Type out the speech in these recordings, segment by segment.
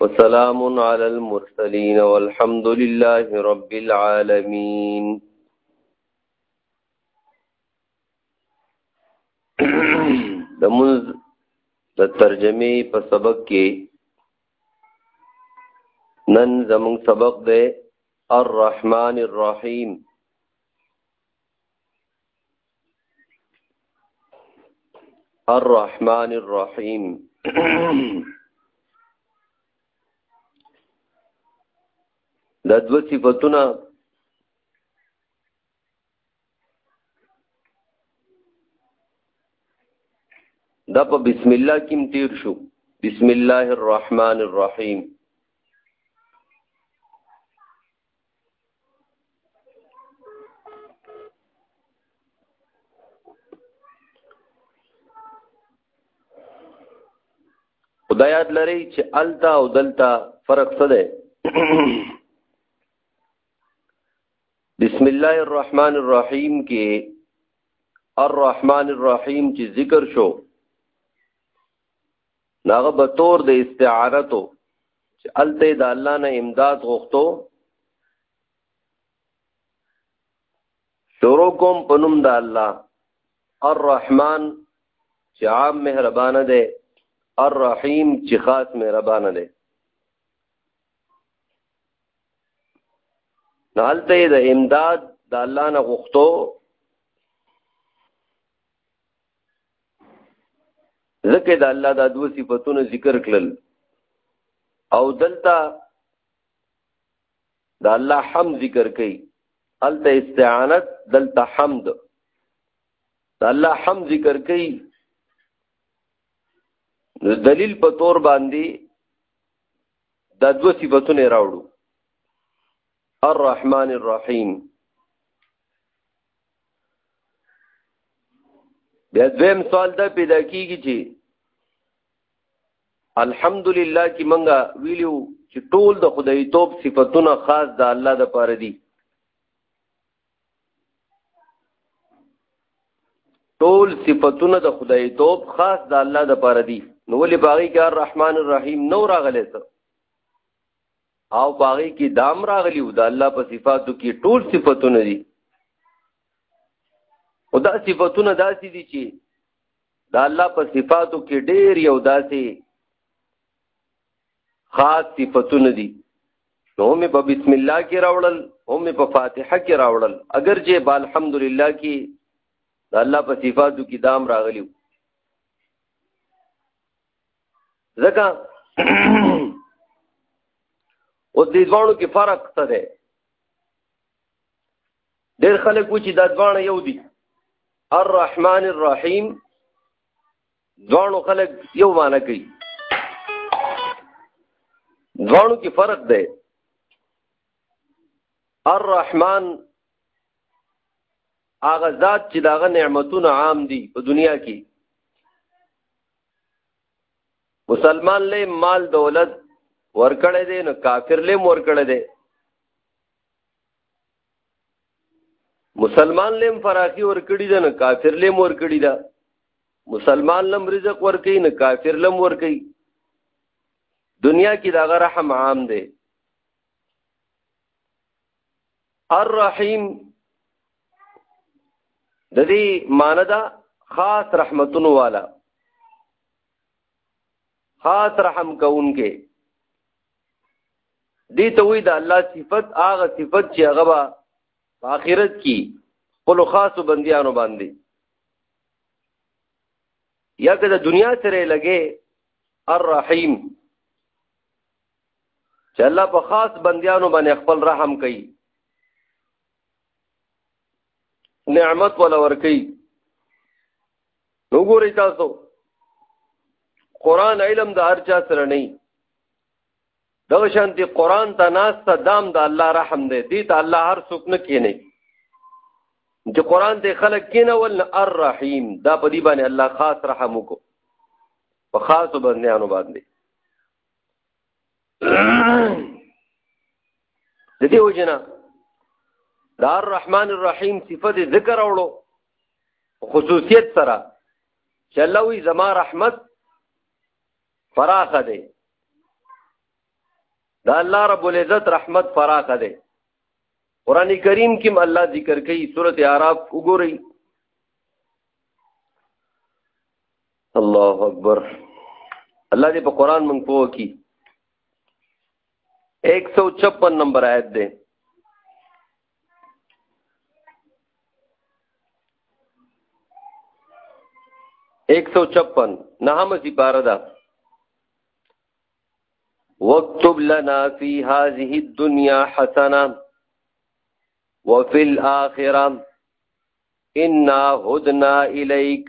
وسلام على المرسلين والحمد لله رب العالمين د منز د ترجمه په سبق کې نن زمون سبق ده الرحمن الرحیم الرحمن الرحیم د دوه صفاتونه دا په بسم الله کې تیر شو بسم الله الرحمن الرحیم خدایات لري چې التا او دلتا فرق څه دی بسم الله الرحمن الرحیم کې الرحمن الرحیم چې ذکر شو ناغه به تور د استعارتو چې الته د الله نه امداد غوښتو شروع کوم په نوم د الله الرحمن چې عام مهربان دی الرحیم چې خاص مهربان دی نالته د امداد د الله نه غوښتو ځکه د الله دا دوه صفاتونه ذکر کړل او دلته د الله حم ذکر کړي الته استعانت دلته حمد د الله حم ذکر کړي نو دلیل په تور باندې دا دوه صفاتونه راوړو الرحمن الرحیم بیا دویم سوال دا پیدا کیږي چې الحمدلله چې منګه ویلو چې ټول د خدای توپ صفاتونه خاص د الله د پاره دي ټول صفاتونه د خدای توپ خاص د الله د پاره دي نو ولې باغی کې الرحمن الرحیم نو راغلی څه او باغی کې دام راغلی او د الله په صفاتو کې ټول صفاتونه دي او دا صفاتونه داسې دي چې د الله په صفاتو کې ډېر یو داسې خاص صفاتونه دي نو مې په بسم الله کې راوړل او مې په فاتحه کې راوړل اگر چې با الحمدلله کې د الله په صفاتو کې دام راغلی ځکه او دې ځوانو کې فرق څه دی ډېر خلک و چې دا ځوان یو دي الرحمن الرحیم ځوانو خلک یو معنی کوي ځوانو کې فرق دی الرحمن هغه ذات چې داغه نعمتونه عام دي په دنیا کې مسلمان له مال دولت ورکړې دي نو کافر له مور کړې دي مسلمان لم فراخي ور کړی ده نه کافر لم ور کړی ده مسلمان لم رزق ور کوي نه کافر لم ور کوي دنیا کې دا رحم عام دی الرحیم د دې معنی دا خاص رحمتونو والا خاص رحم کوونکې دې ته وې د الله صفت هغه صفت چې هغه په آخرت کې خپل خاصو بنديانو باندې یا که د دنیا سره لګې الرحیم چې الله په خاص بندیانو باندې خپل رحم کوي نعمت ولا ور کوي وګورئ تاسو قران علم د هر چا سره نه دغه شانتي قران ته ناس ته دام د الله رحم دی دې ته الله هر څوک نه کینی چې قران ته خلق کینه ول الرحیم دا په دې باندې الله خاص رحم وکړو په خاص باندې انو باندې د دې وجنه دا الرحمن الرحیم صفت ذکر اورو خصوصیت سره چې الله وی زما رحمت فراخه دی دا الله رب العزت رحمت فراخه دی قران کریم کې الله ذکر کوي سورته اعراف وګورئ الله اکبر الله دې په قران مونږ پوه کی 156 نمبر آیت ده ایک سو چپن نہم سی پارا دا واكتب لنا في هذه الدنيا حسنة وفي الآخرة إنا هدنا إليك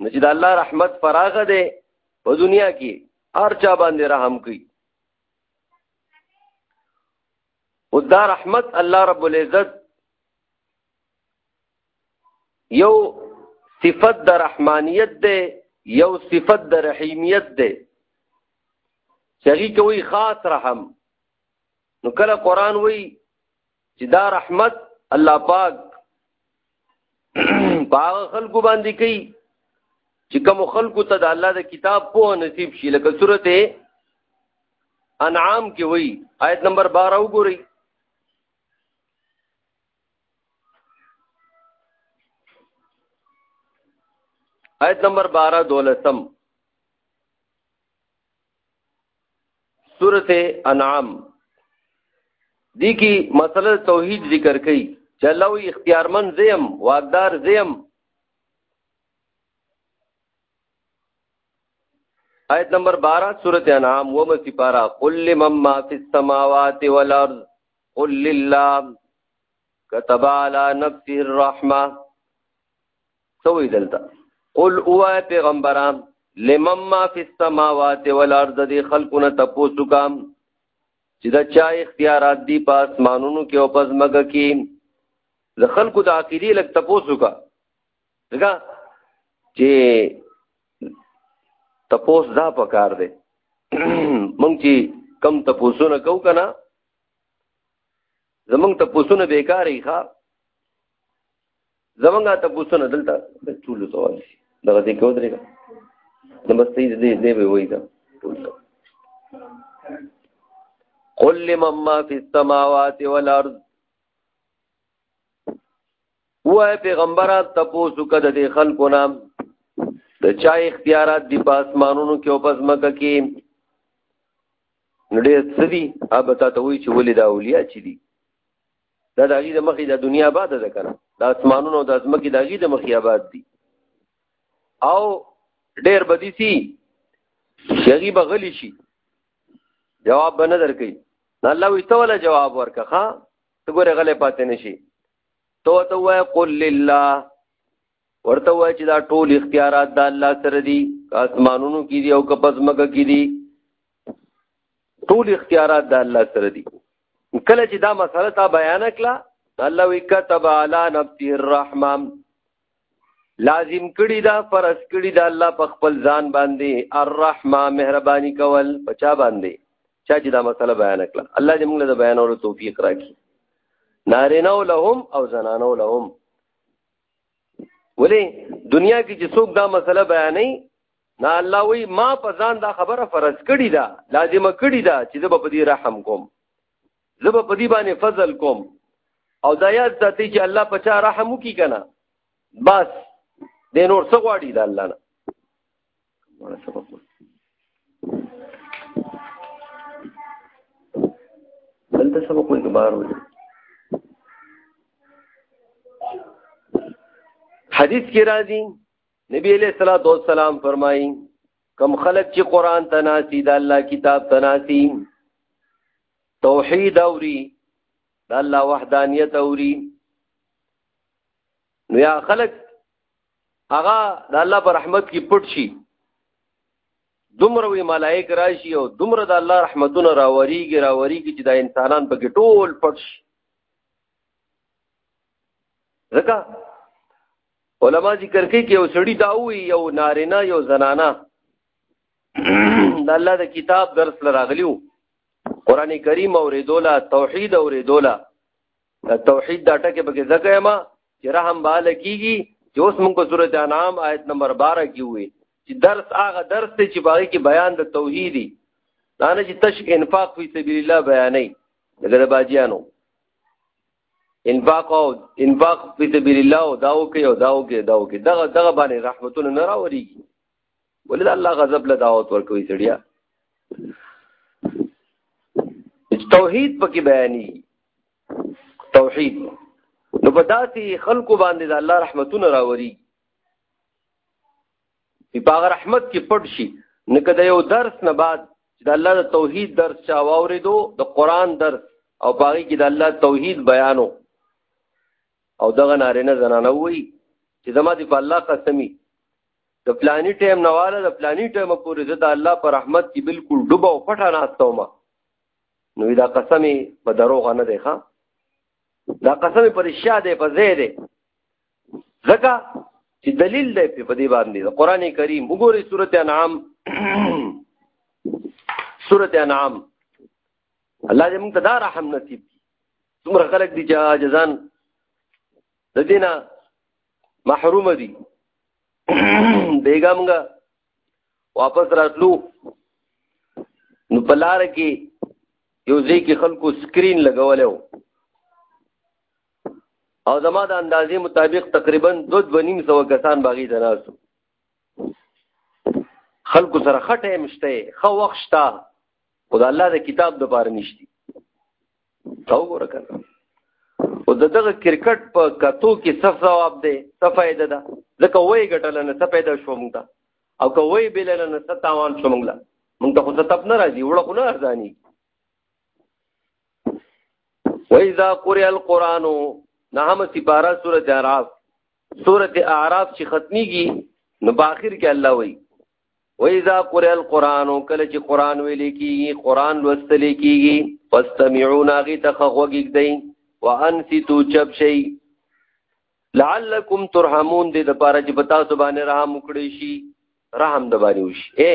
نو چې د الله رحمت فراغه دی په دنیا کې هر چا باندې رحم کوي او دا رحمت الله رب العزت یو صفت د رحمانیت دی یو صفت د رحیمیت دی چې کوي خاص رحم نو کله قران وایي چې دا رحمت الله پاک باغ خلکو باندې کوي چې کوم خلکو ته د الله د کتاب په نصیب شي لکه سورته انعام کې وایي آیت نمبر 12 وګورئ آیت نمبر 12 دولسم سورت انعام دی کی مسله توحید ذکر کړي چې الله وی اختیارمن زیم واقدار زیم آیت نمبر 12 سورت انعام و مسی پارا قل لمن ما فی السماوات والارض قل لله كتب على نفسه الرحمه سوې دلته قل او پیغمبران لمم ما فی السماوات والارض دی خلقونه تپوسو کام چې دا چا اختیارات دی په اسمانونو کې او پس مګه کې د خلکو د عقیدې لک تپوسو کا ځکه چې تپوس دا پکار دی مونږ چې کم تپوسونه کو کنه زمونږ تپوسونه بیکارې ښا زمونږه ته پوښتنه دلته د ټول سوال شي دغه دې کو درې نو بس دې دې دې به وای دا قل لمن ما في السماوات والارض هو پیغمبرات تاسو کده دې خلکو نام د چا اختیارات دی په اسمانونو کې او پس مکه کې نړې سدي اب تا ته وی چې ولې دا اولیاء چي دي دا د هغې د مخې د دنیا آباد ده که نه د اسمانونو او د ځمکې د هغې د مخې آباد دي او ډېر به دي سي چې هغې به غلي شي جواب به نه درکوي نو الله وایي ته وله جواب ورکړه ښه ته ګورې غلی پاتې نه شي ته ورته ووایه قل لله ورته ووایه چې دا ټول اختیارات د الله سره دي که اسمانونو کې دي او که په ځمکه کې دي ټول اختیارات د الله سره دي کله چې دا مسله تا بیان کړه الله وی كتب على نفسه الرحمه لازم کړي دا فرض کړي دا الله په خپل ځان باندې الرحمه مهرباني کول پچا باندې چا چې دا مسله بیان کړه الله دې موږ له بیانولو توفیق راکړي نارینه لهم او زنانه لهم ولی دنیا کې چې څوک دا مسله بیانې نه الله وی ما په ځان دا خبره فرض کړی دا لازمه کړی دا چې زه په دې رحم کوم زه په دې باندې فضل کوم او دا یاد ساتي چې الله په چا رحم وکي کنه بس د نور څه غواړي دا الله نه دلته سبق وایي بار وایي حدیث کې راځي نبی علیہ الصلوۃ والسلام فرمایي کم خلق چې قران ته ناسي د الله کتاب ته ناسي توحید اوري د الله وحدانیت اوري نو یا خلق هغه د الله پر رحمت کې پټ شي دومره وی ملائک راشي او دومره د الله رحمتونه راوريږي راوريږي چې دا انسانان په کې ټول پټ شي ځکه علما ذکر کوي چې یو سړی دا وی یو نارینه یو زنانه د الله د کتاب درس لراغلیو قران کریم اوریدولا توحید اوریدولا توحید دا ټکه به ځکه ما چې رحم بال کیږي چې اوس موږ په سورته انعام آیت نمبر 12 کې وې چې درس هغه درس ته چې باغی کې بیان د توحیدی دا نه چې تش انفاق فی سبیل الله بیانې دغه باجیانو انفاق او انفاق په سبیل الله او داو کې او داو کې داو کې دغه دغه باندې رحمتونه نه راوړيږي ولله الله غضب له دعوت ورکوي سړیا توحید پکې بیانې توحید نو په داسې خلکو باندې د الله رحمتونه راوړي په هغه رحمت کې پټ شي نه کده یو درس نه بعد چې د الله د توحید درس چا واوریدو د قران درس او باغی کې د الله توحید بیانو او دغه نارینه زنانه وای چې زما دی په الله قسمی د پلانی ټیم نواله د پلانی ټیم پورې زه د الله پر رحمت کې بالکل ډوبه او پټه ناستوم نو دا قسم په دروغ نه دی ښا دا قسم پر شاده په زیره ځکه چې دلیل دی په دې باندې قران کریم وګورئ سورته انعام سورته انعام الله دې موږ ته دا رحم نصیب کړي څومره خلک دي چې جزان د دینه محروم دي بیګا موږ واپس راتلو نو په لار کې یو ځای کې خلکو سکرین لګولیو او زما د اندازې مطابق تقریبا دو دو نیم سو کسان باغی ته ناسو خلکو سره خټه مشته خو وخت شته او د الله د کتاب د پاره نشتی تا وګوره کنه او دغه کرکټ په کتو کې صف ثواب دی څه فائدہ ده ځکه وای ګټل نه څه پیدا شو موږ ته او که وای بل نه څه تاوان شو موږ لا موږ ته خو څه تپ نه راځي وړه خو نه ارزانی وَإِذَا قُرِئَ الْقُرْآنُ نهم سپاره سورۃ اعراف سورۃ اعراف چې ختميږي نو باخر کې الله وایي وَإِذَا قُرِئَ الْقُرْآنُ کله چې قران ویل کیږي قران لوستل کیږي فاستمعوا ناغي تخغوږي دی وانصتوا چپ شي لعلکم ترحمون دې د پاره چې پتا سبحانه رحم وکړي شي رحم د باندې وشي اے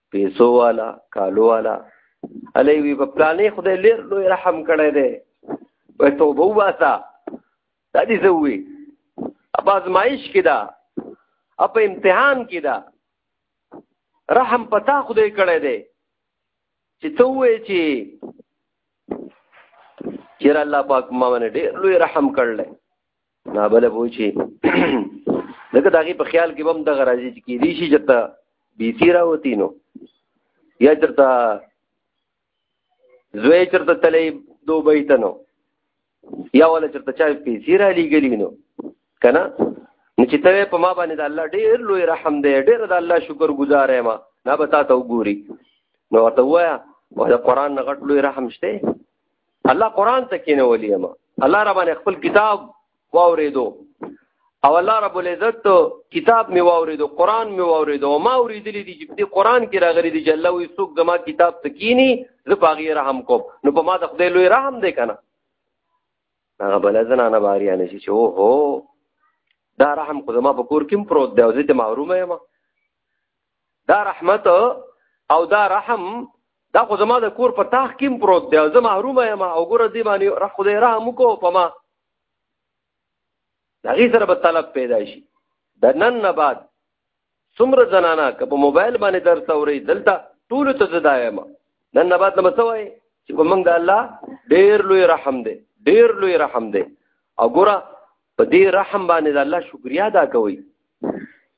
پیسو والا کالو والا علی وی په پلانې خدای لیر لوی رحم کړی دی په توبه واسه دا دې زوی اب ازمایش کې دا اپ امتحان کې دا رحم پتا خدای کړی دی چې ته وې چې چیر الله پاک ما باندې ډېر لوی رحم کړل نه بل وو چې دغه دغه په خیال کې بم د غراځي چې کې دي شي چې ته بي تیرا وتی نو یا چرته زوی چرته تلې دوبه ته نو یا ولا چرته چا پیسې را لګلې نو کنه نو چې ته په ما باندې د الله ډېر لوی رحم دی ډېر د الله شکر گزار یم نه به تا ته وګوري نو ورته وایا ولا قران نه غټ لوی رحم شته الله قران ته کینه ولي ما الله ربانه خپل کتاب واوریدو او الله رب العزت کتاب می واوریدو قران می واوریدو ما اوریدلې دي چې په قران کې راغلي دي چې الله وي څوک زما کتاب ته کینی زه پاغي رحم کوم نو په ما د خدای لوی رحم دی کنه هغه بل زنانه باري نه شي چې او هو دا رحم خو زما په کور کې پروت دی او زه ته محروم یم دا رحمت او دا رحم دا خو زما د کور په تاخ کې پروت دی زه محروم یم او ګوره دې باندې رح خدای رحم وکړو په ما د هغې سره به طلب پیدا شي د نن نه بعد څومره زنانه که په موبایل باندې درس اوري دلته ټولو ته زه دا یم نن نه بعد نه به څه وایي چې په موږ د الله ډېر لوی رحم دی ډېر لوی رحم دی او ګوره په دې رحم باندې د الله شکریا ادا کوئ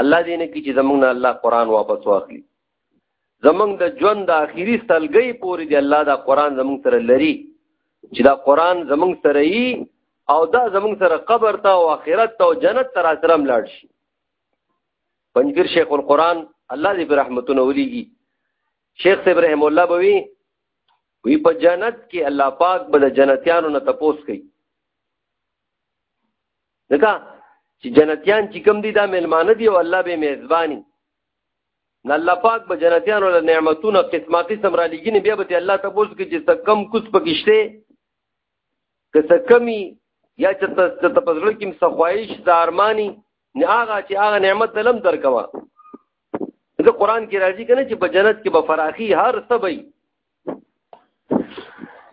الله دې نه کی چې زمونږ نه الله قران واپس واخلي زمونږ د ژوند د اخیری سلګۍ پورې دی الله دا قران زمونږ سره لري چې دا قران زمونږ سره یي او دا زمونږ سره قبر ته او آخرت ته او جنت ته سره ملاړ شي پنځیر شیخ القران الله دې برحمتونه وليږي شیخ صاحب رحم الله بوي وی په جنت کې الله پاک به د جنتیانو نه تپوس کوي ځکه چې جنتیان چې کم دي دا ملمانه دي او الله به میزبانی نه الله پاک به جنتیانو له نعمتونو قسمه قسم را لګینه بیا به الله ته پوښت کې چې څه کم کوس پکشته که څه کمی یا چې ته په ځل کې څه خواهش د ارمانی نه هغه چې هغه نعمت دلم درکوا د قران کې راځي کنه چې په جنت کې به فراخي هر څه وي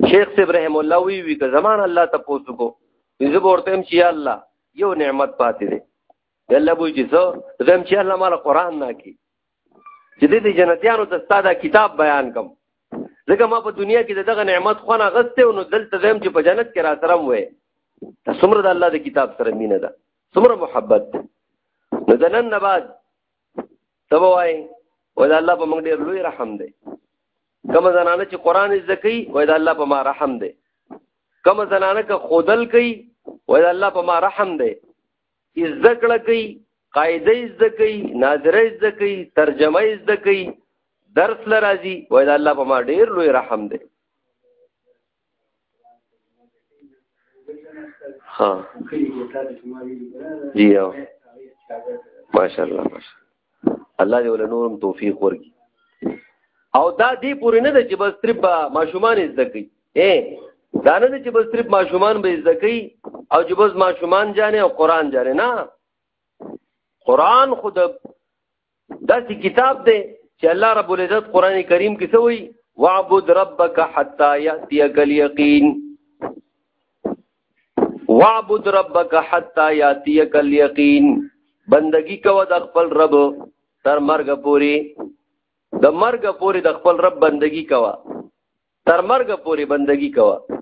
شیخ صاحب رحم الله وی وی که زمان الله ته پوسو کو زه ورته هم چې الله یو نعمت پاتې دی الله بوې چې زه زم چې الله مال قران نه کی چې دې جنتیانو ته ستاده کتاب بیان کوم ځکه ما په دنیا کې دغه نعمت خو نه غسته او نو دلته زم چې په جنت کې را سره وې څومره د الله د کتاب سره مینه ده څومره محبت ده نو دنن نه بعد څه به وایي وایي د الله په موږ ډېر لوی رحم دی کومه زنانه چې قرآن زده کوي وایي د الله په ما رحم دی کومه زنانه که خودل کوي وایي د الله په ما رحم دی زده کړه کوي قاعده زده کوي ناظره زده کوي ترجمه زده کوي درس لرازي وایي د الله په ما ډېر لوی رحم دی ها جی او ماشاءالله ماشاءالله الله دې ول نورم توفیق ورکړي او دا دې پورې نه ده چې بس ترپ ماشومان زده کوي اے دا نه ده چې بس ترپ ماشومان به زده کوي او چې بس ماشومان جانې او قران جانې نه قران خود دا چې کتاب دی چې الله رب العزت قران کریم کې څه وایي واعبد ربک حتا یاتیک الیقین واعبد ربک حتا یاتیک الیقین بندگی کوه د خپل رب تر مرګ پوري د مرګ پوري د خپل رب بندگی کوه تر مرګ پوري بندگی کوه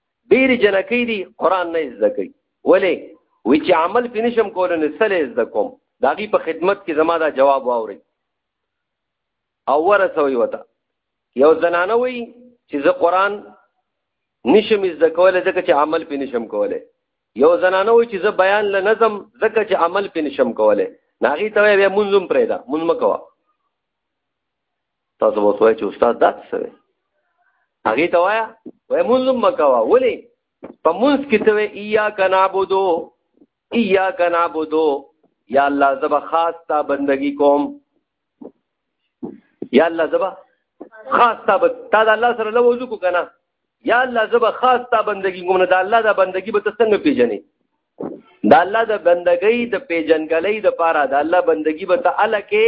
ډېری جنکۍ دي قرآن نه زده کوي ولې وی چې عمل پې نشم کولی نو څه له زده کوم د هغوی په خدمت کې زما دا جواب واورئ او ورسوي وته یو زنانه وي چې زه قرآن نشم زده کولی ځکه چې عمل پې نشم کولی یو زنانه وي چې زه بیان له نظم ځکه چې عمل پې نشم کولی نو هغې ته وایي بیا مونځ هم پرېږده مونځ مه کوه تاسو به وایئ چې استاد دا څه دی هغه ته وایا وای مونږ مکوا ولی په مونږ کې ته ایا کنابودو ایا کنابودو یا الله زبا خاص تا بندگی کوم یا الله زبا خاص تا بد تا د الله سره لوځ کو کنه یا الله زبا خاص تا بندگی کوم نه د الله د بندگی به څنګه پیژنې د الله د بندګۍ د پیژنګلۍ د پاره د الله بندگی به ته الکه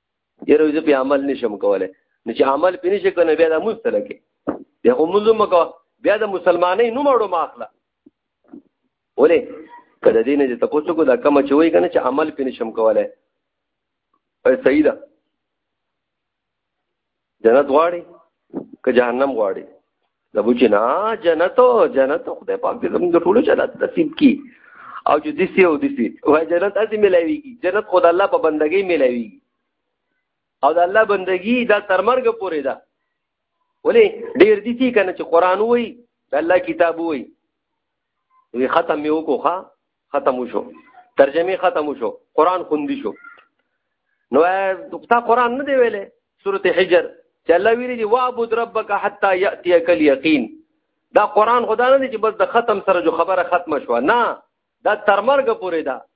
یره زه په عمل نشم کولای نو چې عمل پې نشي کنه بیا د مستره کې بیا خو مونږ مکو بیا د مسلمانۍ نوم اړو ماخله ولې کله دې نه چې تاسو کو دا کوم چې وای کنه چې عمل پې نشم کولای اے سیدا جنت غواړي که جهنم غواړي د بوچ نه جنت جنت خدای پاک دې زموږ ټول جنت نصیب کی او چې دسی او دسی وای جنت اسی ملایويږي جنت خدای الله په بندګۍ ملایويږي او د الله بندګي دا تر مرګ پورې ده ولې ډېر دي چې کنه چې قران وای د الله کتاب وای وی ختم یو کو ښا ختم شو ترجمه ختم شو قران خوندي شو نو تا قران نه دی ویلې سورته حجر چې الله ویلي دی وعبد ربک حتا یاتیک الیقین دا قران خدا نه دی چې بس د ختم سره جو خبره ختم شو نه دا ترمرګ پورې ده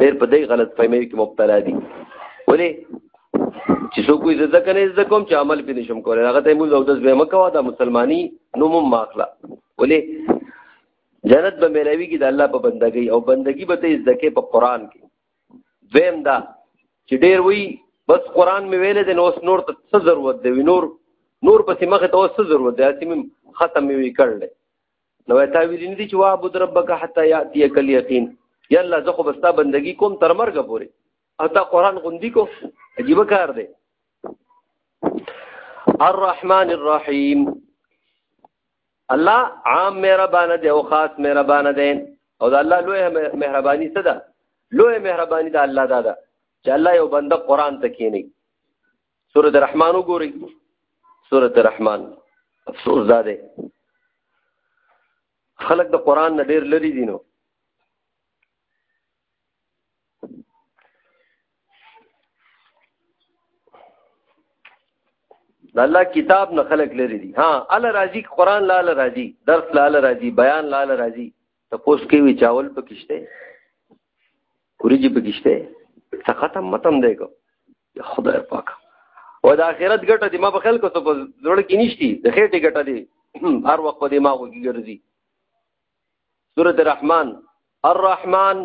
ډېر په دې غلط فهمي کې مبتلا دي ولې چې څوک یې زده کنه زده کوم چې عمل پې نشم کولای هغه ته موږ او د زما کوا دا مسلمانی نو مم ماخلا ولې جنت به ملوي کې د الله په بندګۍ او بندګۍ به ته زده کې په قران کې دویم دا چې ډېر وی بس قران مې ویلې د نو نور ته څه ضرورت دی نور نور پسې مخه ته څه ضرورت دی چې مې ختم مې وکړل نو تا ویل نه دي چې وعبد ربک حتا یاتیک الیقین یا الله زه خو بستا بندگی کوم تر مرګ پورې او تا قران غوندی کو عجیب کار دی الرحمن الرحیم الله عام مهربان دی او خاص مهربان دی او دا الله لوی مهرباني څه ده لوی مهرباني دا الله دا ده چې الله یو بنده قران ته کینی سورۃ الرحمن وګورئ سورۃ الرحمن افسوس دا دی خلک د قران نه ډیر لري دي نو د الله کتاب نه خلق لري دي ها ال راضي قران لا ال راضي درس لا ال راضي بیان لا ال راضي تپوس کې وی چاول پکشته وریجی پکشته څه ختم متم دی کو خدای پاک او د اخرت ګټه دی ما په خلکو څه په زړه کې نشتی د خېټه ګټه دی هر وخت په دماغ کې ګرځي سورۃ الرحمن الرحمن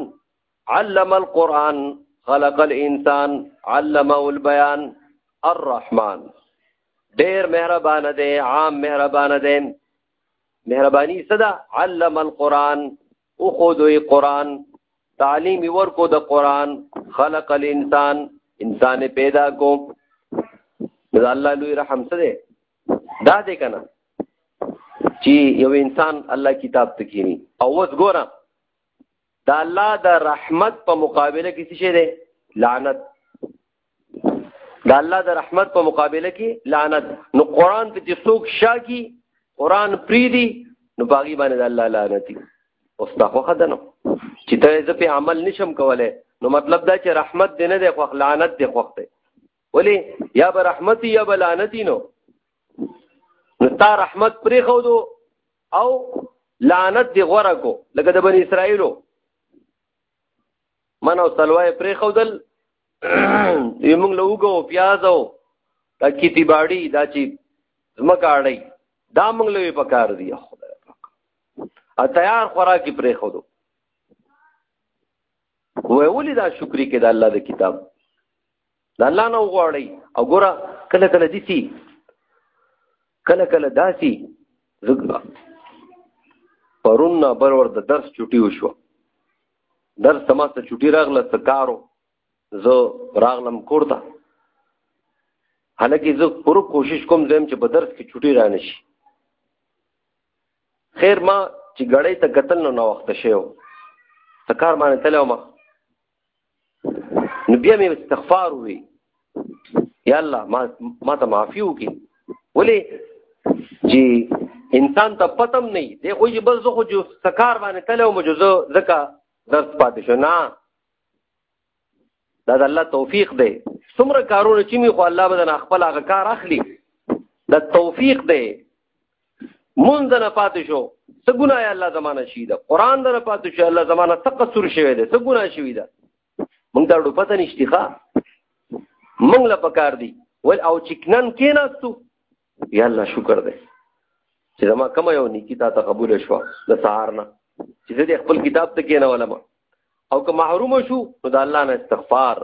علم القرآن خلق الانسان علمه البيان الرحمن ډیر مهربان دی عام مهربان دی مهرباني صدا علم القرآن او خودوی قرآن تعلیم ورکو د قرآن خلق الانسان انسان پیدا کو دا الله لوی رحم سره دا دې کنه چې یو انسان الله کتاب ته کینی او وس ګورم دا الله د رحمت په مقابله کې څه شي دی لعنت دا الله د رحمت په مقابله کې لعنت نو قران ته چې څوک شاکی قران پریدي نو باغی باندې د الله لعنت دی اوس دا خو خدانو چې ته زه په عمل نشم کوله نو مطلب دا چې رحمت دې نه دی خو لعنت دې خوخت دی ولی یا به رحمت یا به لعنت نو نو تا رحمت پرې خو دو او لعنت دی غوره کو لکه د بنی اسرائیلو من او سلوای پرې خودل یمنګ له وګو پیاز او دا کیتی باړی دا چې زمکاړی دا موږ له په کار دی خدای پاک ا تیار خوراکي پرې خودو وې ولې دا شکرې کې د الله د کتاب د الله نه وغواړي او ګوره کله کله دي سي کله کله داسي زګنا پرون نه بر ور د درس چټي وشو درس تماسه چټي راغله سکارو زه راغلم کوړتا حالکه زه پر کوشش کوم زم چې په درس کې چټي را نشي خیر ما چې غړې ته قتل نو نو وخت شیو سکار باندې تلو ما نو بیا مې استغفار وی یا الله ما ما ته معافي وکي ولې چې انسان ته پتم نه دی خو یې بل زه خو جو سکار باندې تلو مجزه زکه درس پاتې شو نه دا د الله توفیق دی څومره کارونه چې می خو الله بدن خپل هغه کار اخلي د توفیق دی مونږ نه پاتې شو څه ګناه یا الله زمانه شي دا قران نه پاتې شو الله زمانه څه قصور شوی دی څه ګناه شوی دا مونږ دا ډو پته نشتی ښا مونږ لا پکار دی ول او چکنن کیناستو یا الله شکر دی چې زما کوم یو نیکی تا ته قبول شو د سهار نه چې دې خپل کتاب ته کینه ولما او که محروم شو نو د الله نه استغفار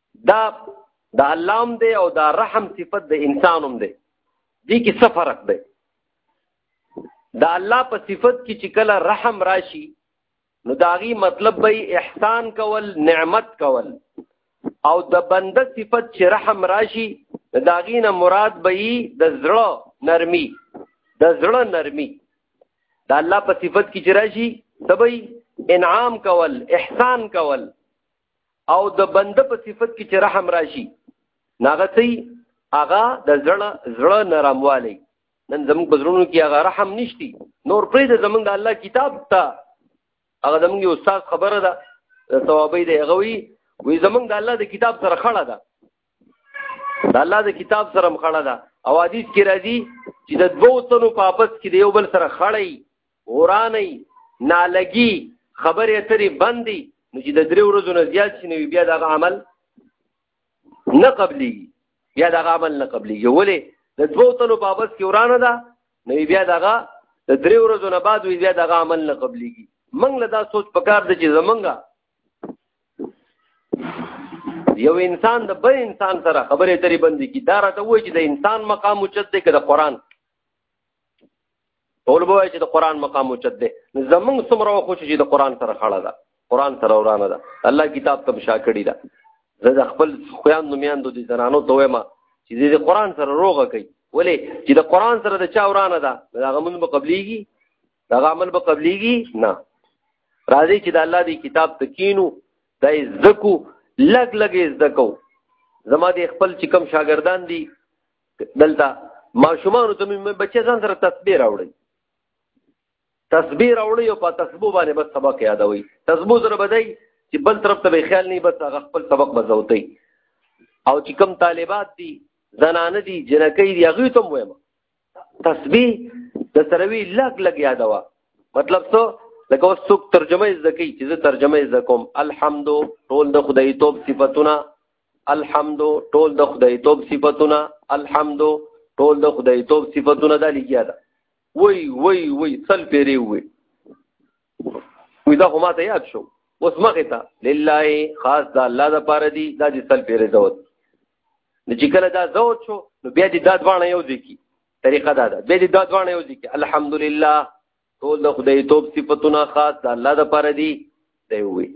دا د الله هم دی او دا رحم صفت د انسان هم دی دې کې څه فرق دی د الله په صفت کې چې کله رحم راشي نو داغي مطلب به احسان کول نعمت کول او د بنده صفت چې رحم راشي داغي نه مراد به د زړه نرمي د زړه نرمي د الله په صفت کې چې راشي سبي انعام کول احسان کول او د بنده په صفت کې چې رحم راشي ناغه سي هغه د زړه زړه نرموالی نن زموږ په زړونو کې هغه رحم نشتی نور پرې د زموږ د الله کتاب ته هغه زموږ یو استاد خبره ده ثوابې دی هغه وی وی زموږ د الله د کتاب سره خړه ده د الله د کتاب سره مخړه ده او حدیث کې راځي چې د دوو تنو په اپس کې د یو بل سره خړی ورانی نالګي خبرې اترې بندي نو چې د درې ورځو نه زیات شي نو بیا دغه عمل نه قبليږي بیا دغه عمل نه قبليږي ولې د دوو تنو بابت کې ورانه ده نو بیا دغه د درې ورځو نه بعد بیا دغه عمل نه قبليږي موږ له دا سوچ پکار دی چې زمونږه یو انسان د بل انسان سره خبرې ترې بندي کی دا راته وایي چې د انسان مقام اوچت دی که د قرآن ټول به وایي چې د قران مقام اوچت دی نو زمونږ څومره وخت چې د قران سره خړه ده قران سره ورانه ده الله کتاب ته بشا کړی ده زه د خپل خویان نومیان د زنانو ته وایم چې زه د قران سره روغه کوي ولې چې د قران سره د چا ورانه ده دا غمن به قبليږي دا عمل به قبليږي نه راځي چې د الله دی کتاب تکینو د زکو لګ لګ زکو زما د خپل چې کم شاګردان دي دلته ماشومان ته مې بچي ځان سره تسبیح راوړي تسبیح راوړي او په تسبیح باندې بس سبق یادوي تسبیح سره بدای چې بل طرف ته به خیال نه بس هغه خپل سبق بزوتي او چې کم طالبات دي زنانه دي جنکې دي هغه ته وایم تسبیح د سروي لګ لګ یادوا مطلب څه لکه اوس څوک ترجمه زکی چې زه ترجمه زکوم الحمد ټول د خدای توپ صفاتونه الحمد ټول د خدای توب صفاتونه الحمد ټول د خدای توب صفاتونه د لګیا ده وای وای وای سل پیری وای وې دا هم ته یاد شو اوس مخه ته لله خاص د الله د پاره دی دا چې سل پیری زوت نو چې کله دا زوت شو نو بیا دې دا دوانه یو ځکی طریقه دا ده بیا دې دا دوانه یو ځکی الحمدلله ټول د خدای توپ صفاتونه خاص د الله د پاره دي دی وی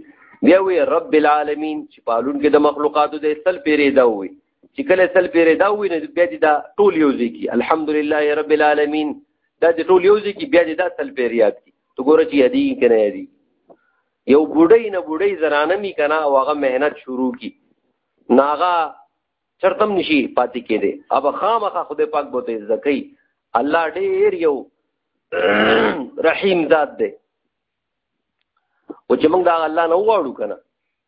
بیا وی رب العالمین چې پالون کې د مخلوقاتو د سل پیری دا وی چې کله سل پیری دا وی نه بیا دې دا ټول یو ځکی الحمدلله رب العالمین دا دې ټول یو ځکی بیا دې دا سل پیری یاد کی تو ګوره چې یادی کنه یادی یو بوډۍ نه بوډۍ زنانه می کنه او هغه مهنت شروع کی ناغه چرتم نشي پاتې کېدی اب خامخه خدای پاک به ته عزت کوي الله ډېر یو رحیم ذات دی او چې موږ دا الله نه وغواړو کنه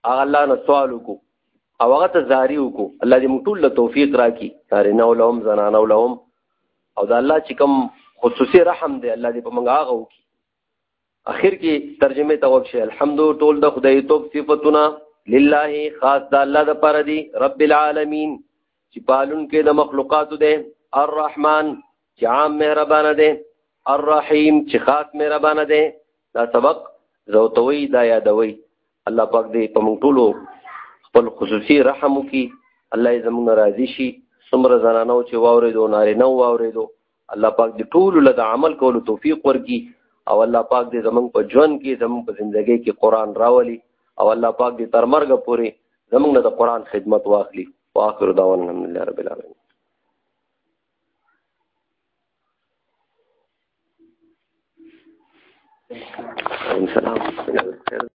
هغه الله نه سوال وکړو او هغه ته زاری وکړو الله دې موږ ټول له توفیق راکړي نارینه او لهم زنانه او لهم او دا الله چې کوم خصوصي رحم دی الله دې په موږ هغه وکړي اخر کې ترجمه ته وښه الحمد ټول د خدای توپ صفاتونه لله خاص د الله د پر دی رب العالمین چې پالون کې د مخلوقات دی الرحمن چې عام مهربان دی الرحیم چې خاص مهربان دی دا سبق زوتوي دا یادوي الله پاک دې په موږ ټولو خپل خصوصي رحم وکي الله یې زموږ راضي شي څومره زنانو چې واورېدو نارینه واورېدو الله پاک دې ټول له عمل کولو توفیق ورکړي او الله پاک دې زمونږ په ژوند کې زمونږ په ژوندۍ کې قران راولي او الله پاک دې تر مرګ پورې زمونږ د قران خدمت واخلي واخر دعوانا الحمد لله رب العالمين السلام